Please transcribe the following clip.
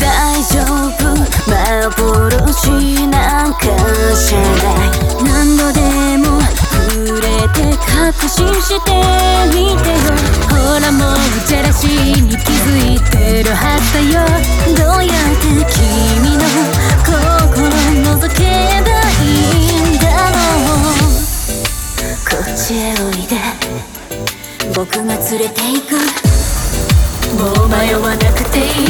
大丈夫幻なんかじゃない何度でも触れて確信してみてよほらもうジェラシーに気づいてるはずだよどうやって君の心覗けばいいんだろうこっちへおいで僕が連れて行くもう迷わなくていい